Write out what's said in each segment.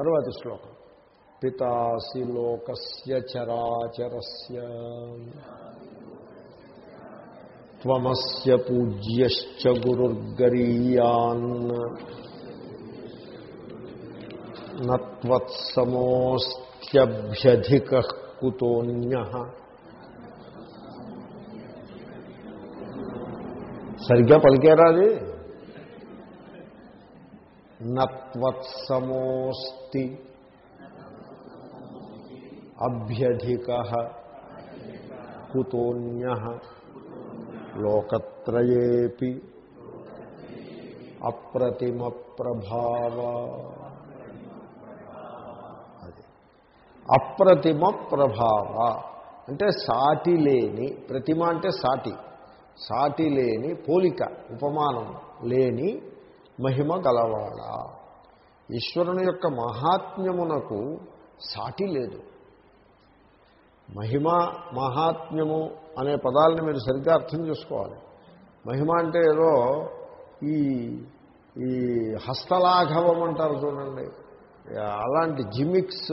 తర్వాతి శ్లోకం. పితాసి లోకస్య చరాచరస్య. త్వమస్య పూజ్యశ్చ గురుర్గరీయాన్. నత్వత్సమోస్త్యభ్యధిక కుతోన్య. సరిగ్గా పలికారా అది? నత్వత్సమోస్తి. అభ్యధిక కుతోన్య లోకత్రయేపి అప్రతిమ ప్రభావ అది. అప్రతిమ ప్రభావ అంటే సాటి లేని ప్రతిమ అంటే సాటి. సాటి లేని పోలిక ఉపమానం లేని మహిమ గలవాడా? ఈశ్వరుని యొక్క మహాత్మ్యమునకు సాటి లేదు. మహిమ మహాత్మ్యము అనే పదాలని మీరు సరిగ్గా అర్థం చేసుకోవాలి. మహిమ అంటే ఏదో ఈ ఈ హస్తలాఘవం అంటారు చూడండి. అలాంటి జిమిక్స్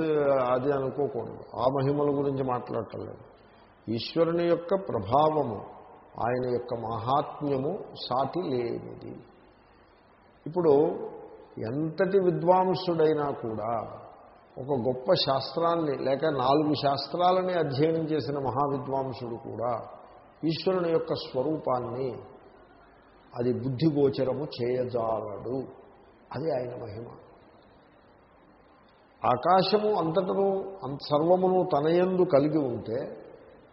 అది అనుకోకూడదు. ఆ మహిమల గురించి మాట్లాడటం లేదు ఈశ్వరుని యొక్క ప్రభావము ఆయన యొక్క మహాత్మ్యము సాటి లేనిది. ఇప్పుడు ఎంతటి విద్వాంసుడైనా కూడా ఒక గొప్ప శాస్త్రాన్ని లేక నాలుగు శాస్త్రాలని అధ్యయనం చేసిన మహావిద్వాంసుడు కూడా ఈశ్వరుని యొక్క స్వరూపాన్ని అది బుద్ధిగోచరము చేయజాలడు. అది ఆయన మహిమ. ఆకాశము అంతటను సర్వమును తనయందు కలిగి ఉంటే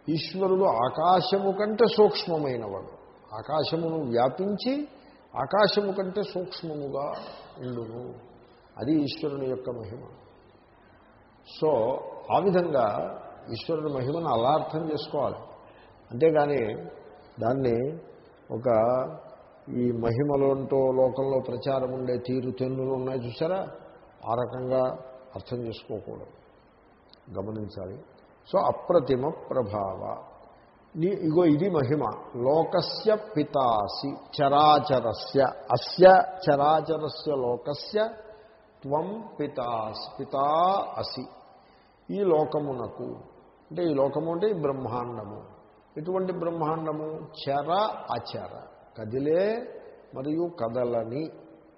ఈశ్వరుడు ఆకాశము కంటే సూక్ష్మమైనవాడు. ఆకాశమును వ్యాపించి ఆకాశము కంటే సూక్ష్మముగా ఉండును. అది ఈశ్వరుని యొక్క మహిమ. సో ఆ విధంగా ఈశ్వరుని మహిమను అలా అర్థం చేసుకోవాలి. అంతేగాని దాన్ని ఒక ఈ మహిమలంటూ లోకంలో ప్రచారం ఉండే తీరు తెన్నులు ఉన్నాయి చూసారా ఆ రకంగా అర్థం చేసుకోకూడదు. గమనించాలి. సో అప్రతిమ ప్రభావ. నీ ఇగో ఇది మహిమ. లోకస్య పితాసి చరాచరస్య అస్య చరాచరస్య లోకస్య త్వం పితాసి పితా అసి. ఈ లోకమునకు అంటే ఈ లోకము అంటే ఈ బ్రహ్మాండము. ఎటువంటి బ్రహ్మాండము? చర అచర. కదిలే మరియు కదలని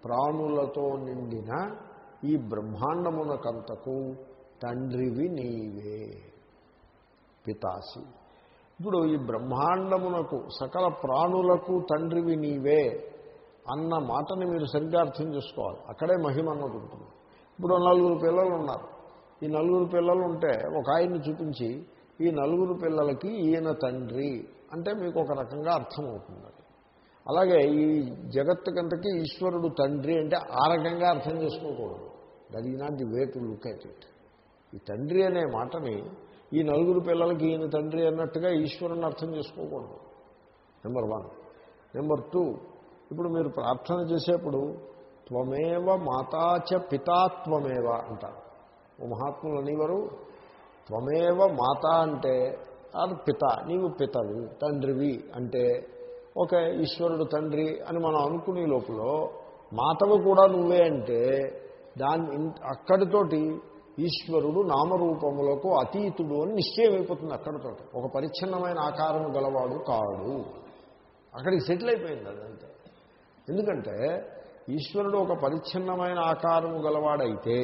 ప్రాణులతో నిండిన ఈ బ్రహ్మాండమునకంతకు తండ్రివి నీవే. పితాసి. ఇప్పుడు ఈ బ్రహ్మాండమునకు సకల ప్రాణులకు తండ్రివి నీవే అన్న మాటని మీరు సరిగ్గా అర్థం చేసుకోవాలి. అక్కడే మహిమ అన్నది ఉంటుంది. ఇప్పుడు నలుగురు పిల్లలు ఉన్నారు. ఈ నలుగురు పిల్లలు ఉంటే ఒక ఆయన్ని చూపించి ఈ నలుగురు పిల్లలకి ఈయన తండ్రి అంటే మీకు ఒక రకంగా అర్థమవుతుంది అలాగే ఈ జగత్తుకంతకి ఈశ్వరుడు తండ్రి అంటే ఆ రకంగా అర్థం చేసుకోకూడదు. That is not the way to look at it. ఈ తండ్రి అనే మాటని ఈ నలుగురు పిల్లలకి ఈయన తండ్రి అన్నట్టుగా ఈశ్వరుని అర్థం చేసుకోకూడదు. నెంబర్ వన్ నెంబర్ టూ ఇప్పుడు మీరు ప్రార్థన చేసేప్పుడు త్వమేవ మాతాచ పితాత్వమేవ అంటారు. ఓ మహాత్ములు అనేవారు త్వమేవ మాత అంటే అది పిత నీవు పితవి తండ్రివి అంటే ఓకే ఈశ్వరుడు తండ్రి అని మనం అనుకునే లోపల మాతవు కూడా నువ్వే అంటే దాని అక్కడితోటి ఈశ్వరుడు నామరూపములకు అతీతుడు అని నిశ్చయం అయిపోతుంది అక్కడితో ఒక పరిచ్ఛిన్నమైన ఆకారం గలవాడు కాడు. అక్కడికి సెటిల్ అయిపోయింది అదంతే. ఎందుకంటే ఈశ్వరుడు ఒక పరిచ్ఛిన్నమైన ఆకారము గలవాడైతే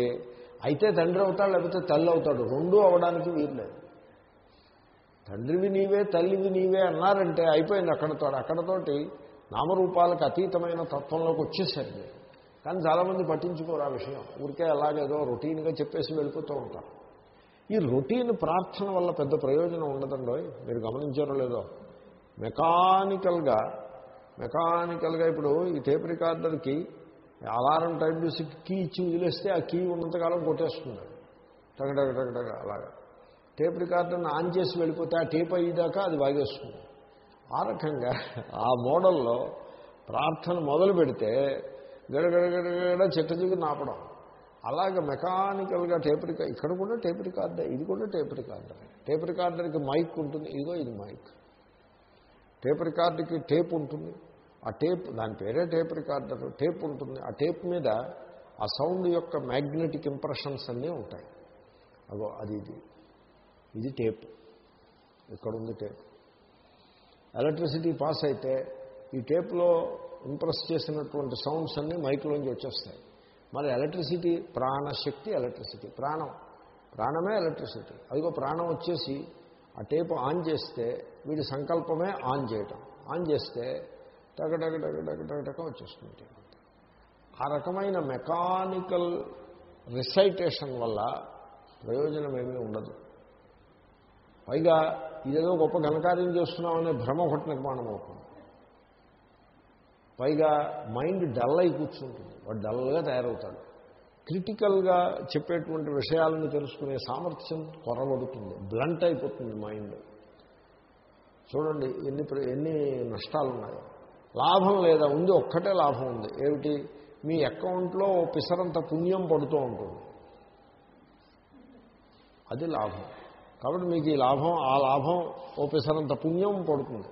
అయితే తండ్రి అవుతాడు లేకపోతే తల్లి అవుతాడు. రెండూ అవడానికి వీర్లేదు తండ్రివి నీవే తల్లివి నీవే అన్నారంటే అయిపోయింది అక్కడతో అక్కడతోటి నామరూపాలకు అతీతమైన తత్వంలోకి వచ్చేసరి కానీ చాలామంది పట్టించుకోరు ఆ విషయం. ఊరికే అలాగేదో రొటీన్గా చెప్పేసి వెళ్ళిపోతూ ఉంటారు. ఈ రొటీన్ ప్రార్థన వల్ల పెద్ద ప్రయోజనం ఉండదండో మీరు గమనించారో లేదో. మెకానికల్గా మెకానికల్గా ఇప్పుడు ఈ టేప్ రికార్డర్కి అలారం టైం చూసి కీ ఇచ్చి వదిలేస్తే ఆ కీ ఉన్నంతకాలం కొట్టేస్తుంది. టగటగ టగటగ అలాగా. టేప్ రికార్డర్ని ఆన్ చేసి వెళ్ళిపోతే ఆ టేప్ అయ్యేదాకా అది వాగేస్తుంది. ఆ రకంగా ఆ మోడల్లో ప్రార్థన మొదలు పెడితే గడగడగడగడ చెట్టు దిగు నాపడం. అలాగే మెకానికల్గా టేప్ రికార్డ్ ఇక్కడ కూడా టేప్ రికార్డర్ ఇది కూడా టేప్ రికార్డర్ టేప్ రికార్డర్కి మైక్ ఉంటుంది ఇదిగో ఇది మైక్. టేప్ రికార్డుకి టేప్ ఉంటుంది ఆ టేప్ దాని పేరే టేప్ రికార్డర్ టేప్ ఉంటుంది. ఆ టేప్ మీద ఆ సౌండ్ యొక్క మ్యాగ్నెటిక్ ఇంప్రెషన్స్ అన్నీ ఉంటాయి. అగో అది ఇది. ఇది టేప్. ఇక్కడ ఉంది టేప్. ఎలక్ట్రిసిటీ పాస్ అయితే ఈ టేప్లో ఇంప్రెస్ చేసినటువంటి సౌండ్స్ అన్నీ మైక్లోంచి వచ్చేస్తాయి. మరి ఎలక్ట్రిసిటీ ప్రాణశక్తి ఎలక్ట్రిసిటీ ప్రాణం. ప్రాణమే ఎలక్ట్రిసిటీ. అదిగో ప్రాణం వచ్చేసి ఆ టేప్ ఆన్ చేస్తే వీడి సంకల్పమే ఆన్ చేయటం. ఆన్ చేస్తే టగ టగ టగ టగ టగ టగ వచ్చేస్తుంది ఆ రకమైన మెకానికల్ రిసైటేషన్ వల్ల ప్రయోజనం ఏమీ ఉండదు. పైగా ఇదేదో గొప్ప ఘనకార్యం చేస్తున్నామనే భ్రమ ఒకటి నిర్మాణం అవుతుంది పైగా మైండ్ డల్ అయి కూర్చుంటుంది. వాడు డల్గా తయారవుతాడు. క్రిటికల్గా చెప్పేటువంటి విషయాలను తెలుసుకునే సామర్థ్యం కొరబడుతుంది బ్లంట్ అయిపోతుంది మైండ్. చూడండి ఎన్ని ఎన్ని నష్టాలు ఉన్నాయో లాభం లేదా? ఉంది ఒక్కటే లాభం ఉంది. ఏమిటి? మీ అకౌంట్లో ఓ పిసరంత పుణ్యం పడుతూ ఉంటుంది. అది లాభం. కాబట్టి మీకు ఈ లాభం ఆ లాభం ఓ పిసరంత పుణ్యం పడుతుంది.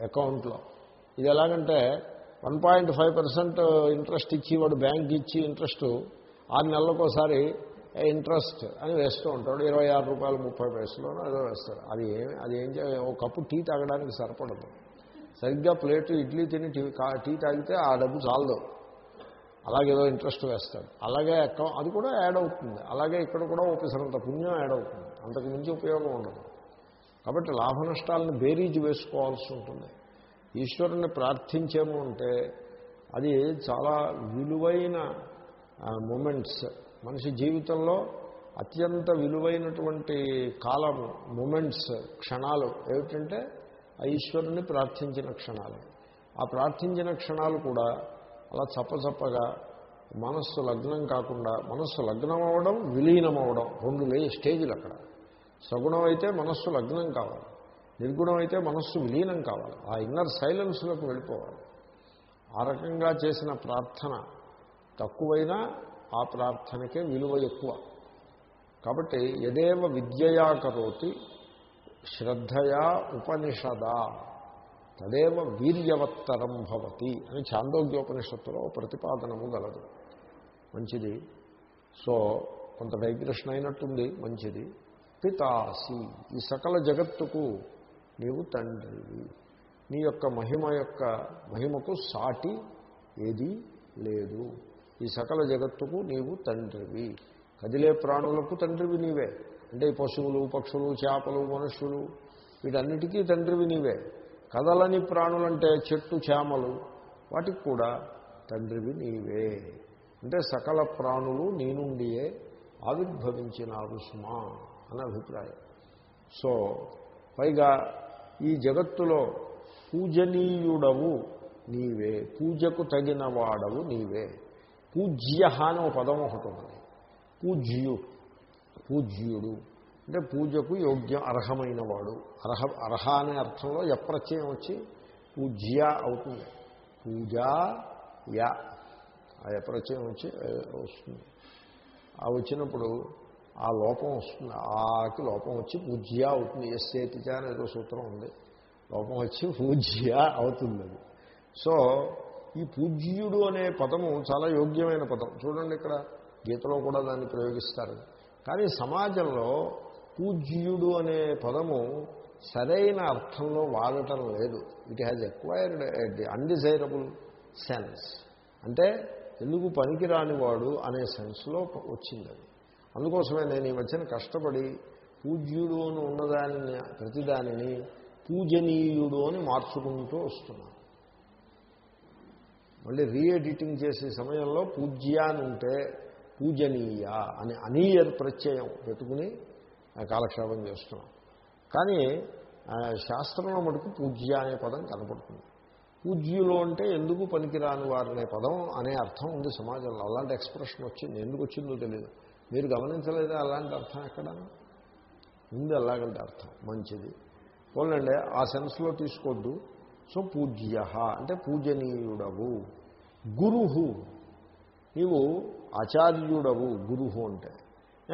అకౌంట్లో. ఇది ఎలాగంటే one point five percent interest ఇచ్చి వాడు బ్యాంక్ ఇచ్చి ఇంట్రెస్ట్ ఆరు నెలలకోసారి ఇంట్రెస్ట్ అని వేస్తూ ఉంటాడు. ఇరవై ఆరు రూపాయలు ముప్పై పైసలోనూ ఏదో వేస్తారు. అది ఏమి అది ఏం చే ఒక కప్పు టీ తాగడానికి సరిపడదు. సరిగ్గా ప్లేట్ ఇడ్లీ తిని టీ టీ తాగితే ఆ డబ్బు చాలదు. అలాగేదో ఇంట్రెస్ట్ వేస్తాడు. అలాగే అకౌంట్ అది కూడా యాడ్ అవుతుంది. అలాగే ఇక్కడ కూడా ఒకసారి పుణ్యం యాడ్ అవుతుంది. అంతకు మించి ఉపయోగం ఉండదు. కాబట్టి లాభ నష్టాలను బేరీజ్ వేసుకోవాల్సి ఉంటుంది. ఈశ్వరుని ప్రార్థించేము అంటే అది చాలా విలువైన మూమెంట్స్ మనిషి జీవితంలో అత్యంత విలువైనటువంటి కాలము మూమెంట్స్ క్షణాలు. ఏమిటంటే ఆ ఈశ్వరుని ప్రార్థించిన క్షణాలు. ఆ ప్రార్థించిన క్షణాలు కూడా అలా చప్పచప్పగా మనస్సు లగ్నం కాకుండా మనస్సు లగ్నం అవ్వడం విలీనం అవ్వడం రెండు లే స్టేజీలు అక్కడ. సగుణం అయితే మనస్సు లగ్నం కావాలి. నిర్గుణం అయితే మనస్సు విలీనం కావాలి. ఆ ఇన్నర్ సైలెన్స్లోకి వెళ్ళిపోవాలి. ఆ రకంగా చేసిన ప్రార్థన తక్కువైనా ఆ ప్రార్థనకే విలువ ఎక్కువ. కాబట్టి యదేవ విద్యయా కరోతి శ్రద్ధయా ఉపనిషదా తదేవ వీర్యవత్తరం భవతి అని చాందోగ్యోపనిషత్తులో ప్రతిపాదనము గలదు. మంచిది. సో కొంత డైగ్రెషన్ అయినట్టుంది మంచిది. పితాసి ఈ సకల జగత్తుకు నీవు తండ్రివి నీ యొక్క మహిమ యొక్క మహిమకు సాటి ఏదీ లేదు. ఈ సకల జగత్తుకు నీవు తండ్రివి. కదిలే ప్రాణులకు తండ్రివి నీవే. అంటే పశువులు పక్షులు చేపలు మనుషులు వీటన్నిటికీ తండ్రివి నీవే. కదలని ప్రాణులంటే చెట్టు చేమలు వాటికి కూడా తండ్రివి నీవే. అంటే సకల ప్రాణులు నీ నుండియే ఆవిర్భవించినారు సుమా అనే అభిప్రాయం. సో పైగా ఈ జగత్తులో పూజనీయుడవు నీవే పూజకు తగిన వాడవు నీవే. పూజ్య అని ఒక పదం ఒకటి ఉంది. పూజ్యు పూజ్యుడు. అంటే పూజకు యోగ్యం అర్హమైన వాడు అర్హ అర్హ అనే అర్థంలో ఎప్రత్యయం వచ్చి పూజ్య అవుతుంది. పూజా యా. ఆ ఎప్రత్యయం వచ్చి వస్తుంది. ఆ వచ్చినప్పుడు ఆ లోపం వస్తుంది. ఆకి లోపం వచ్చి పూజ్య అవుతుంది. ఎస్సేతిజ అని ఏదో సూత్రం ఉంది. లోపం వచ్చి పూజ్య అవుతుంది అది. సో ఈ పూజ్యుడు అనే పదము చాలా యోగ్యమైన పదం. చూడండి ఇక్కడ గీతలో కూడా దాన్ని ప్రయోగిస్తారు. కానీ సమాజంలో పూజ్యుడు అనే పదము సరైన అర్థంలో వాడటం లేదు. It has acquired undesirable sense అంటే ఎందుకు పనికిరాని వాడు అనే సెన్స్లో వచ్చింది అది. అందుకోసమే నేను ఈ మధ్యన కష్టపడి పూజ్యుడు అని ఉన్నదానిని ప్రతిదానిని పూజనీయుడు అని మార్చుకుంటూ వస్తున్నాను. మళ్ళీ రీఎడిటింగ్ చేసే సమయంలో పూజ్య అని ఉంటే పూజనీయ అని అనీయర్ ప్రత్యయం పెట్టుకుని ఆ, కాలక్షేపం చేస్తున్నాం కానీ ఆ, శాస్త్రంలో మటుకు పూజ్య అనే పదం కనపడుతుంది. పూజ్యులు అంటే ఎందుకు పనికిరాని వారు అనే పదం అనే అర్థం ఉంది సమాజంలో. అలాంటి ఎక్స్ప్రెషన్ వచ్చింది. ఎందుకు వచ్చిందో తెలియదు మీరు గమనించలేదా? అలాంటి అర్థం ఎక్కడ? ఉంది అలాగంటే అర్థం. మంచిది. పోలండి ఆ సెన్స్లో తీసుకోవద్దు సో పూజ్య. అంటే పూజనీయుడవు. గురుహు. నీవు ఆచార్యుడవు. గురుహు అంటే.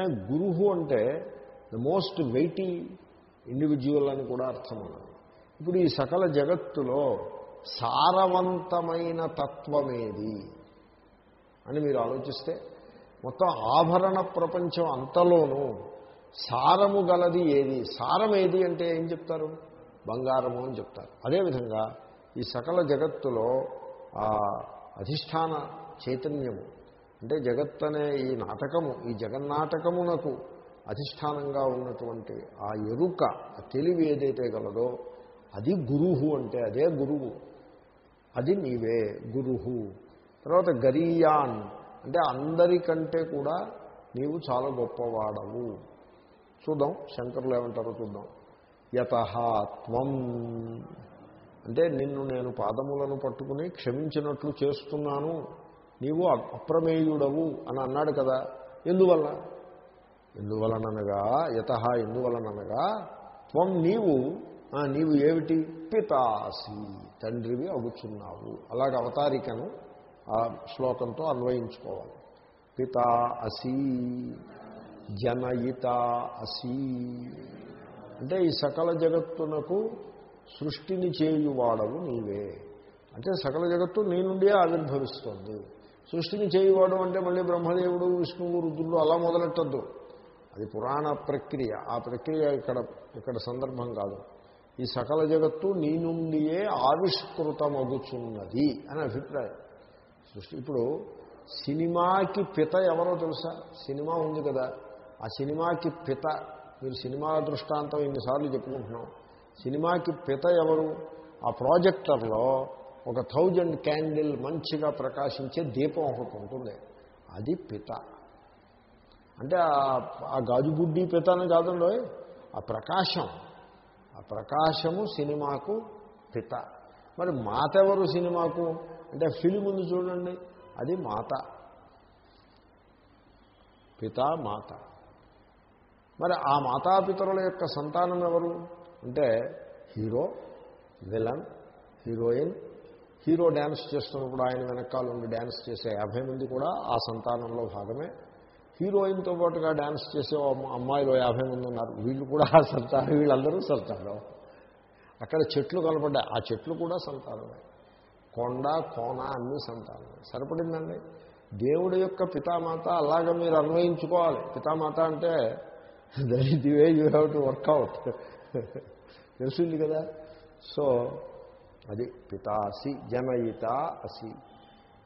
గురుహు అంటే ద మోస్ట్ వెయిటీ ఇండివిజువల్ అని కూడా అర్థం ఉన్నది. ఇప్పుడు ఈ సకల జగత్తులో సారవంతమైన తత్వమేది అని మీరు ఆలోచిస్తే మొత్తం ఆభరణ ప్రపంచం అంతలోనూ సారము గలది ఏది? సారం ఏది అంటే ఏం చెప్తారు? బంగారము అని చెప్తారు. అదేవిధంగా ఈ సకల జగత్తులో ఆ అధిష్టాన చైతన్యము అంటే జగత్ అనే ఈ నాటకము ఈ జగన్నాటకమునకు అధిష్టానంగా ఉన్నటువంటి ఆ ఎరుక ఆ తెలివి ఏదైతే గలదో అది గురువు అంటే అదే గురువు. అది నీవే గురువు. తర్వాత గరీయాన్ అంటే అందరికంటే కూడా నీవు చాలా గొప్పవాడవు. చూద్దాం శంకరులు ఏమంటారో చూద్దాం. యతహాత్వం అంటే నిన్ను నేను పాదములను పట్టుకుని క్షమించినట్లు చేస్తున్నాను. నీవు అప్రమేయుడవు అని అన్నాడు కదా. ఎందువల్ల? ఎందువలననగా యత ఎందువలననగా త్వం నీవు నీవు ఏమిటి? పితాసి తండ్రివి అగుచున్నావు అలాగ అవతారికను ఆ శ్లోకంతో అన్వయించుకోవాలి. పిత అసీ జనయిత అసీ. అంటే ఈ సకల జగత్తునకు సృష్టిని చేయువాడవు నీవే. అంటే సకల జగత్తు నీ నుండే ఆవిర్భవిస్తోంది. సృష్టిని చేయువాడు అంటే మళ్ళీ బ్రహ్మదేవుడు విష్ణువు రుద్రుడు అలా మొదలెట్టద్దు. అది పురాణ ప్రక్రియ. ఆ ప్రక్రియ ఇక్కడ ఇక్కడ సందర్భం కాదు. ఈ సకల జగత్తు నీ నుండియే ఆవిష్కృతమగుచున్నది అని అభిప్రాయం. సృష్టి. ఇప్పుడు సినిమాకి పిత ఎవరో తెలుసా? సినిమా ఉంది కదా. ఆ సినిమాకి పిత. మీరు సినిమా దృష్టాంతం ఇన్నిసార్లు చెప్పుకుంటున్నాం. సినిమాకి పిత ఎవరు? ఆ ప్రాజెక్టర్లో ఒక థౌజండ్ క్యాండిల్ మంచిగా ప్రకాశించే దీపం ఒకటి ఉంటుంది. అది పిత. అంటే ఆ గాజుబుడ్డి పిత అని కాదండి? ఆ ప్రకాశం. ఆ ప్రకాశము సినిమాకు పిత. మరి మాత ఎవరు సినిమాకు? అంటే ఫిలిం ఉంది చూడండి. అది మాత. పిత మాత. మరి ఆ మాతాపితరుల యొక్క సంతానం ఎవరు? అంటే hero villain heroine. Hero dance చేస్తున్నప్పుడు ఆయన వెనకాల ఉండి డ్యాన్స్ చేసే యాభై మంది కూడా ఆ సంతానంలో భాగమే. హీరోయిన్తో పాటుగా డ్యాన్స్ చేసే అమ్మాయిలో యాభై మంది ఉన్నారు. వీళ్ళు కూడా ఆ సంతానం వీళ్ళందరూ సంతానం. అక్కడ చెట్లు కనపడ్డాయి. ఆ చెట్లు కూడా సంతానమే. కొండ కోన అన్నీ సంతానం సరిపడిందండి? దేవుడి యొక్క పితామాత అలాగ మీరు అన్వయించుకోవాలి. పితామాత అంటే that way you have to work out తెలిసింది కదా? సో అది పితాసి జనయిత అసి.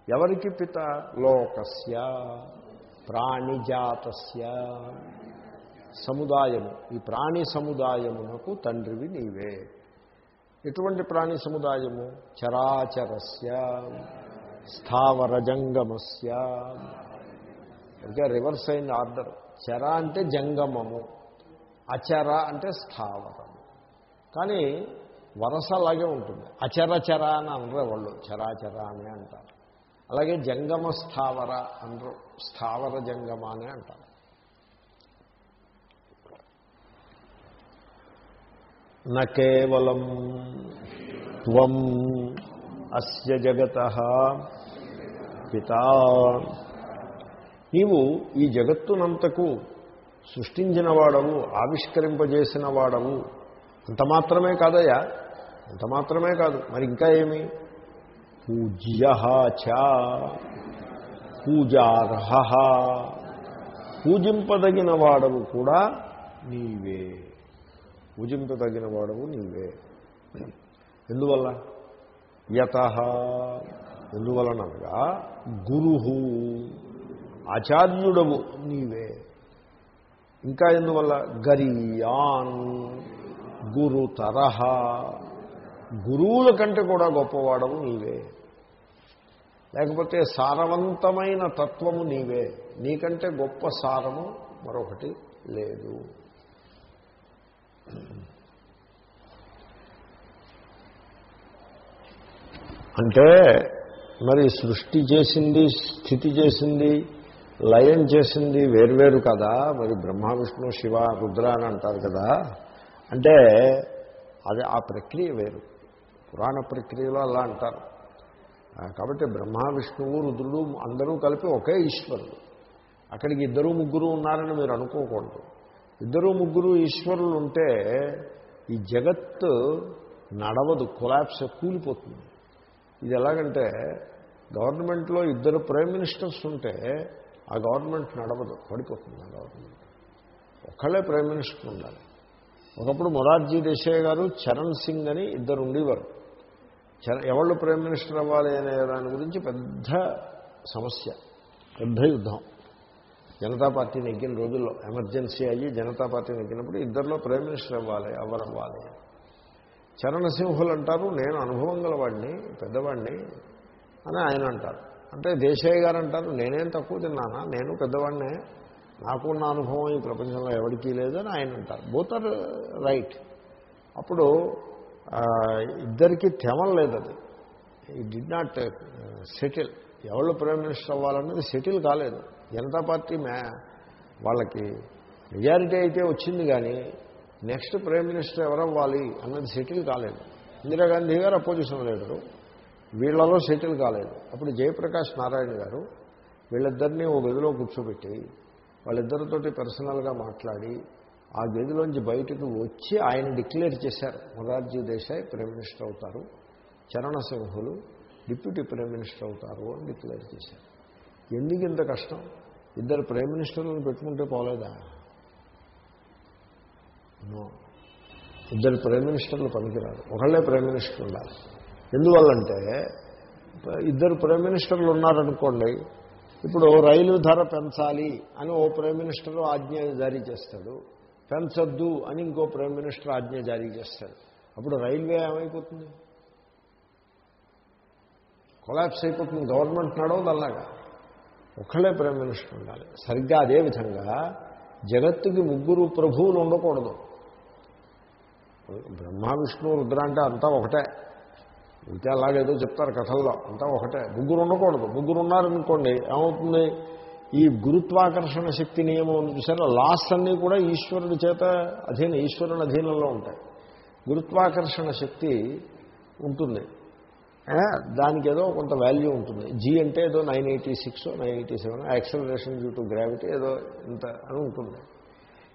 ఎవరికి పిత? లోకస్య ప్రాణిజాతస్య. సముదాయము. ఈ ప్రాణి సముదాయమునకు తండ్రివి నీవే. ఎటువంటి ప్రాణి సముదాయము? చరాచరస్య స్థావరజంగమస్య. ఇంకా రివర్స్ అయింది ఆర్డర్. చర అంటే జంగమము. అచర అంటే స్థావరము కానీ వరస అలాగే ఉంటుంది. అచరచర అని అనరు వాళ్ళు చరాచర అని అంటారు. అలాగే జంగమ స్థావర అనరు. స్థావర జంగమ అని అంటారు. కేవలం త్వం అస్య జగత పితా నీవు ఈ జగత్తునంతకు సృష్టించిన వాడవు ఆవిష్కరింపజేసిన వాడవు అంత మాత్రమే కాదయ్యా అంత మాత్రమే కాదు. మరి ఇంకా ఏమి? పూజ్య చ పూజార్హ. పూజింపదగిన వాడవు కూడా నీవే. పూజింపదగిన వాడవు నీవే. ఎందువల్ల? యత. ఎందువలనగా గురు ఆచార్యుడవు నీవే. ఇంకా ఎందువల్ల? గరియాన్ గురుతర గురువుల కంటే కూడా గొప్పవాడవు నీవే. లేకపోతే సారవంతమైన తత్వము నీవే. నీకంటే గొప్ప సారము మరొకటి లేదు. అంటే మరి సృష్టి చేసింది స్థితి చేసింది లయం చేసింది వేర్వేరు కదా. మరి బ్రహ్మ విష్ణు శివ రుద్ర అని అంటారు కదా. అంటే అది ఆ ప్రక్రియ వేరు. పురాణ ప్రక్రియలో అలా అంటారు. కాబట్టి బ్రహ్మ విష్ణువు రుద్రుడు అందరూ కలిపి ఒకే ఈశ్వరుడు. అక్కడికి ఇద్దరు ముగ్గురు ఉన్నారని మీరు అనుకోకూడదు. ఇద్దరు ముగ్గురు ఈశ్వరులు ఉంటే ఈ జగత్తు నడవదు కొలాప్స్ కూలిపోతుంది. ఇది ఎలాగంటే గవర్నమెంట్లో ఇద్దరు ప్రైమ్ మినిస్టర్స్ ఉంటే ఆ గవర్నమెంట్ నడవదు పడిపోతుంది ఆ గవర్నమెంట్. ఒకళ్ళే ప్రైమ్ మినిస్టర్ ఉండాలి. ఒకప్పుడు మొరార్జీ దేశాయ్ గారు చరణ్ సింగ్ అని ఇద్దరు ఉండేవారు. చర ఎవళ్ళు ప్రైమ్ మినిస్టర్ అవ్వాలి అనే దాని గురించి పెద్ద సమస్య పెద్ద యుద్ధం. జనతా పార్టీ నెగ్గిన రోజుల్లో ఎమర్జెన్సీ అయ్యి జనతా పార్టీ నెగ్గినప్పుడు ఇద్దరిలో ప్రైమ్ మినిస్టర్ అవ్వాలి అవ్వాలి? చరణసింహులు అంటారు నేను అనుభవం గలవాడిని పెద్దవాడిని అని ఆయన అంటారు. అంటే దేశాయ్ గారు అంటారు నేనేం తక్కువ తిన్నానా? నేను పెద్దవాడినే నాకున్న అనుభవం ఈ ప్రపంచంలో ఎవరికీ లేదని ఆయన అంటారు. బోత్ ఆర్ రైట్ అప్పుడు ఇద్దరికీ తెమం లేదు అది ఇట్ డి నాట్ సెటిల్ ఎవరు ప్రైమ్ మినిస్టర్ అవ్వాలన్నది సెటిల్ కాలేదు. జనతా పార్టీ మే వాళ్ళకి మెజారిటీ అయితే వచ్చింది కానీ నెక్స్ట్ ప్రైమ్ మినిస్టర్ ఎవరవ్వాలి అన్నది సెటిల్ కాలేదు. ఇందిరాగాంధీ గారు అపోజిషన్ లీడరు. వీళ్ళలో సెటిల్ కాలేదు. అప్పుడు జయప్రకాష్ నారాయణ గారు వీళ్ళిద్దరినీ ఓ గదిలో కూర్చోబెట్టి వాళ్ళిద్దరితోటి పర్సనల్గా మాట్లాడి ఆ గదిలోంచి బయటకు వచ్చి ఆయన డిక్లేర్ చేశారు. మొరార్జీ దేశాయ్ ప్రైమ్ మినిస్టర్ అవుతారు. చరణసింహులు డిప్యూటీ ప్రైమ్ మినిస్టర్ అవుతారు అని డిక్లేర్ చేశారు. ఎందుకు ఇంత కష్టం? ఇద్దరు ప్రైమ్ మినిస్టర్లను పెట్టుకుంటే పోలేదా? ఇద్దరు ప్రైమ్ మినిస్టర్లు పనికిరారు. ఒకళ్ళే ప్రైమ్ మినిస్టర్ ఉండాలి. ఎందువల్లంటే ఇద్దరు ప్రైమ్ మినిస్టర్లు ఉన్నారనుకోండి ఇప్పుడు రైలు ధర పెంచాలి అని ఓ ప్రైమ్ మినిస్టర్ ఆజ్ఞ జారీ చేస్తాడు. పెంచద్దు అని ఇంకో ప్రైమ్ మినిస్టర్ ఆజ్ఞ జారీ చేస్తాడు. అప్పుడు రైల్వే ఏమైపోతుంది? కొలాప్స్ అయిపోతుంది. గవర్నమెంట్ నడవదు అలాగా ఒక్కళ్ళే ప్రైమ్ మినిస్టర్ ఉండాలి. సరిగ్గా అదేవిధంగా జగత్తుకి ముగ్గురు ప్రభువులు ఉండకూడదు. బ్రహ్మ విష్ణు రుద్ర అంటే అంతా ఒకటే. ఇంకా అలాగేదో చెప్తారు కథల్లో అంతా ఒకటే. ముగ్గురు ఉండకూడదు. ముగ్గురు ఉన్నారనుకోండి ఏమవుతుంది? ఈ గురుత్వాకర్షణ శక్తి నియమం చూసారా? లాస్ అన్నీ కూడా ఈశ్వరుడి చేత అధీన ఈశ్వరుని అధీనంలో ఉంటాయి. గురుత్వాకర్షణ శక్తి ఉంటుంది. దానికి ఏదో కొంత వాల్యూ ఉంటుంది. జీ అంటే ఏదో nine eighty six nine eighty seven acceleration due to gravity ఏదో ఇంత అని ఉంటుంది.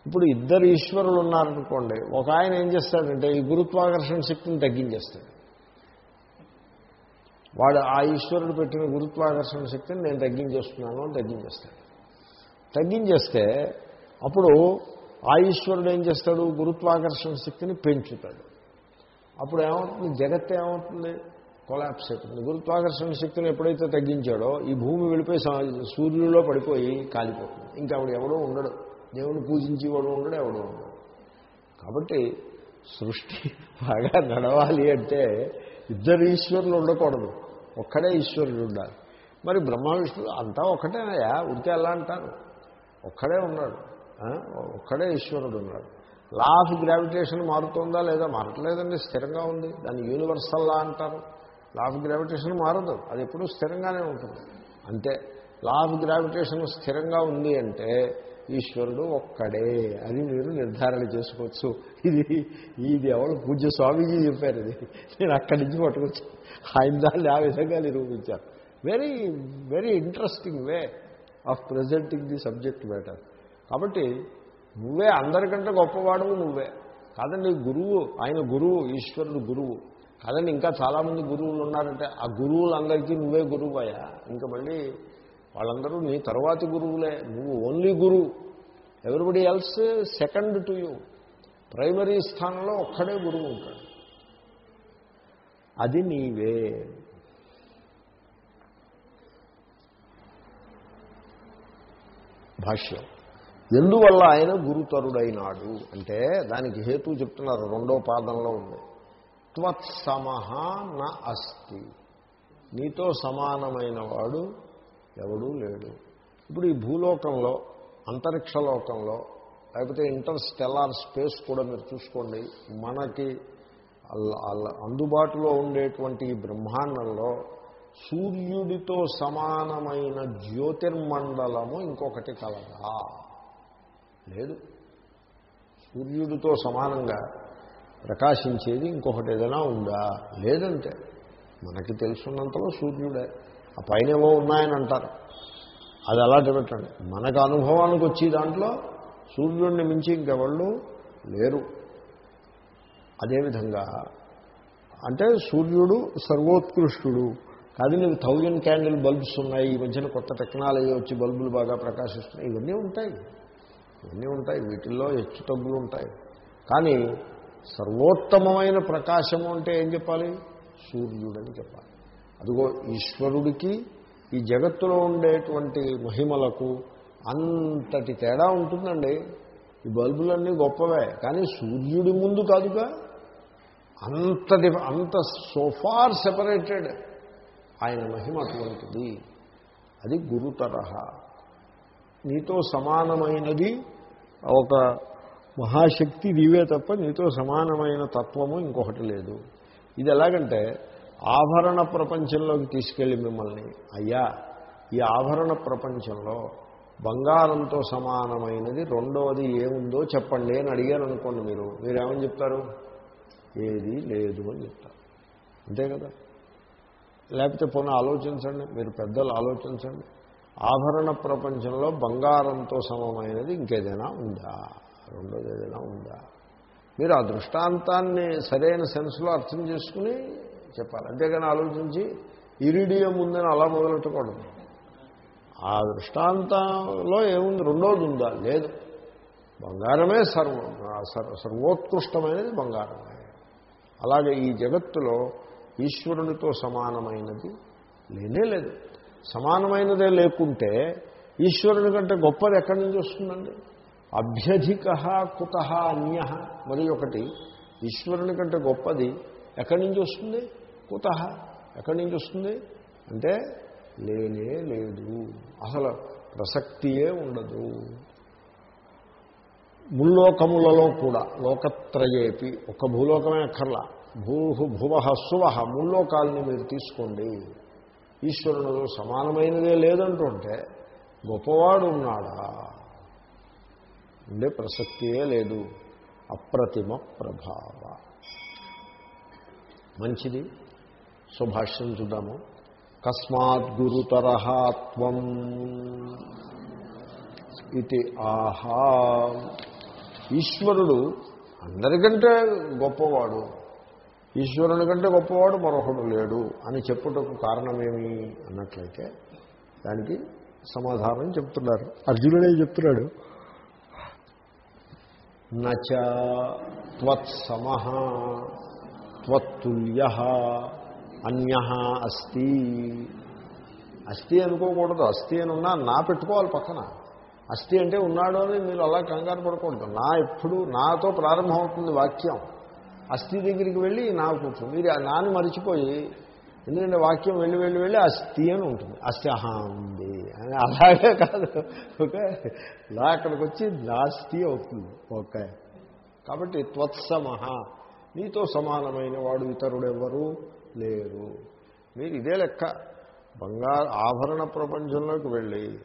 ఇప్పుడు ఇద్దరు ఈశ్వరులు ఉన్నారనుకోండి ఒక ఆయన ఏం చేస్తాడంటే ఈ గురుత్వాకర్షణ శక్తిని తగ్గించేస్తాడు. వాడు ఆ ఈశ్వరుడు పెట్టిన గురుత్వాకర్షణ శక్తిని నేను తగ్గించేస్తున్నాను అని తగ్గించేస్తాడు. తగ్గించేస్తే అప్పుడు ఆ ఈశ్వరుడు ఏం చేస్తాడు? గురుత్వాకర్షణ శక్తిని పెంచుతాడు. అప్పుడు ఏమవుతుంది? జగత్ ఏమవుతుంది? కొలాప్స్. అవుతుంది గురుత్వాకర్షణ శక్తిని ఎప్పుడైతే తగ్గించాడో ఈ భూమి వెళ్ళిపోయి సూర్యుడిలో పడిపోయి కాలిపోతుంది. ఇంకా ఆవిడ ఎవడో ఉండడు. దేవుని పూజించేవాడు ఉండడు ఎవడో ఉండడు. కాబట్టి సృష్టి బాగా నడవాలి అంటే ఇద్దరు ఈశ్వరులు ఉండకూడదు. ఒక్కడే ఈశ్వరుడు ఉండాలి. మరి బ్రహ్మ విష్ణువు అంతా ఒకటేనయా ఉంటే ఎలా అంటారు. ఒక్కడే ఉన్నాడు. ఒక్కడే ఈశ్వరుడు ఉన్నాడు. లా ఆఫ్ గ్రావిటేషన్ మారుతుందా లేదా? మారట్లేదండి స్థిరంగా ఉంది. దాన్ని యూనివర్సల్ లా అంటారు. లా ఆఫ్ గ్రావిటేషన్ మారదు. అది ఎప్పుడూ స్థిరంగానే ఉంటుంది. అంతే లా ఆఫ్ గ్రావిటేషన్ స్థిరంగా ఉంది అంటే ఈశ్వరుడు ఒక్కడే అని మీరు నిర్ధారణ చేసుకోవచ్చు. ఇది ఇది ఎవరు? పూజ్య స్వామీజీ చెప్పారు ఇది. నేను అక్కడి నుంచి పట్టుకొచ్చి ఆయన దాన్ని ఆ విధంగా నిరూపించారు very very interesting way of presenting the subject matter కాబట్టి నువ్వే అందరికంటే గొప్పవాడవు నువ్వే. కాదండి గురువు ఆయన గురువు ఈశ్వరుడు గురువు. కాదండి ఇంకా చాలామంది గురువులు ఉన్నారంటే ఆ గురువులందరికీ నువ్వే గురువు అయ్యా. ఇంకా మళ్ళీ వాళ్ళందరూ నీ తర్వాతి గురువులే నువ్వు ఓన్లీ గురువు everybody else second to you primary స్థానంలో ఒక్కడే గురువు ఉంటాడు. అది నీవే. భాష్యం. ఎందువల్ల ఆయన గురుతరుడైనాడు? అంటే దానికి హేతు చెప్తున్నారు రెండో పాదంలో ఉంది. త్వత్సమహ నా అస్తి. నీతో సమానమైన వాడు ఎవడూ లేడు. ఇప్పుడు ఈ భూలోకంలో అంతరిక్ష లోకంలో లేకపోతే ఇంటర్ స్టెల్లార్ స్పేస్ కూడా మీరు చూసుకోండి. మనకి అందుబాటులో ఉండేటువంటి ఈ బ్రహ్మాండంలో సూర్యుడితో సమానమైన జ్యోతిర్మండలము ఇంకొకటి కలదా? లేదు. సూర్యుడితో సమానంగా ప్రకాశించేది ఇంకొకటి ఏదైనా ఉందా? లేదంటే. మనకి తెలుసున్నంతలో సూర్యుడే. ఆ పైన ఏవో ఉన్నాయని అంటారు. అది అలాంటి పెట్టండి మనకు అనుభవానికి వచ్చి దాంట్లో సూర్యుడిని మించి ఇంకెవళ్ళు లేరు. అదేవిధంగా అంటే సూర్యుడు సర్వోత్కృష్టుడు. కదిలి థౌజండ్ క్యాండిల్ బల్బ్స్ ఉన్నాయి ఈ మధ్యన కొత్త టెక్నాలజీ వచ్చి బల్బులు బాగా ప్రకాశిస్తున్నాయి. ఇవన్నీ ఉంటాయి. ఇవన్నీ ఉంటాయి. వీటిల్లో హెచ్చు తగ్గులు ఉంటాయి. కానీ సర్వోత్తమమైన ప్రకాశము అంటే ఏం చెప్పాలి? సూర్యుడని చెప్పాలి. అదిగో ఈశ్వరుడికి ఈ జగత్తులో ఉండేటువంటి మహిమలకు అంతటి తేడా ఉంటుందండి. ఈ బల్బులన్నీ గొప్పవే కానీ సూర్యుడి ముందు కాదుగా? అంతటి అంత సోఫార్ సెపరేటెడ్ ఆయన మహిమ అటువంటిది. అది గురుతర నీతో సమానమైనది ఒక మహాశక్తి నీవే తప్ప నీతో సమానమైన తత్వము ఇంకొకటి లేదు. ఇది ఎలాగంటే ఆభరణ ప్రపంచంలోకి తీసుకెళ్ళి మిమ్మల్ని అయ్యా ఈ ఆభరణ ప్రపంచంలో బంగారంతో సమానమైనది రెండవది ఏముందో చెప్పండి అని అడిగారు అనుకోండి మీరు. మీరేమని చెప్తారు? ఏది లేదు అని చెప్తారు. అంతే కదా? లేకపోతే పోనీ ఆలోచించండి మీరు పెద్దలు ఆలోచించండి. ఆభరణ ప్రపంచంలో బంగారంతో సమమైనది ఇంకేదైనా ఉందా? రెండోది ఏదైనా ఉందా? మీరు ఆ దృష్టాంతాన్ని సరైన సెన్స్లో అర్థం చేసుకుని చెప్పాలి. అంతేగాని ఆలోచించి ఇరిడియం ఉందని అలా మొదలెట్టకూడదు. ఆ దృష్టాంతంలో ఏముంది? రెండోది ఉందా? లేదు. బంగారమే సర్వం. సర్వోత్కృష్టమైనది బంగారమే. అలాగే ఈ జగత్తులో ఈశ్వరునితో సమానమైనది లేనే లేదు. సమానమైనదే లేకుంటే ఈశ్వరుని కంటే గొప్పది ఎక్కడి నుంచి వస్తుందండి? అభ్యధిక కుత అన్య మరి ఒకటి ఈశ్వరుని కంటే గొప్పది ఎక్కడి నుంచి వస్తుంది? కుత ఎక్కడి నుంచి వస్తుంది? అంటే లేనే లేదు. అసలు ప్రసక్తియే ఉండదు. ముల్లోకములలో కూడా లోకత్రయేపి ఒక భూలోకమే అక్కర్లా. భూ భువ శువ ముల్లోకాలని మీరు తీసుకోండి. ఈశ్వరునిలో సమానమైనదే లేదంటుంటే గొప్పవాడు ఉన్నాడా? ఉండే ప్రసక్తియే లేదు. అప్రతిమ ప్రభావ. మంచిది. సుభాష్యం చూద్దాము. కస్మాత్ గురుతరహాత్వం ఇది ఆహా. ఈశ్వరుడు అందరికంటే గొప్పవాడు. ఈశ్వరుని కంటే గొప్పవాడు మరొకడు లేడు అని చెప్పుటకు కారణమేమి అన్నట్లయితే దానికి సమాధానం చెప్తున్నారు. అర్జునుడే చెప్తున్నాడు నచ త్వత్తుల్య అన్య అస్తి అస్థి అనుకోకూడదు అస్థి అని ఉన్నా నా పెట్టుకోవాలి పక్కన। అస్థి అంటే ఉన్నాడు అని మీరు అలా కంగారు పడకూడదు. నా ఎప్పుడు నాతో ప్రారంభమవుతుంది వాక్యం. అస్థి దగ్గరికి వెళ్ళి నా కూర్చో. మీరు నాని మరిచిపోయి ఎందుకంటే వాక్యం వెళ్ళి వెళ్ళి వెళ్ళి అస్థి అని ఉంటుంది. అస్థహా అలాగే కాదు. ఓకే? ఇలా అక్కడికి వచ్చి నాస్తి అవుతుంది. ఓకే. కాబట్టి త్వత్సమహ. నీతో సమానమైన వాడు ఇతరుడెవరు లేరు. మీరు ఇదే లెక్క. బంగారు ఆభరణ ప్రపంచంలోకి వెళ్ళి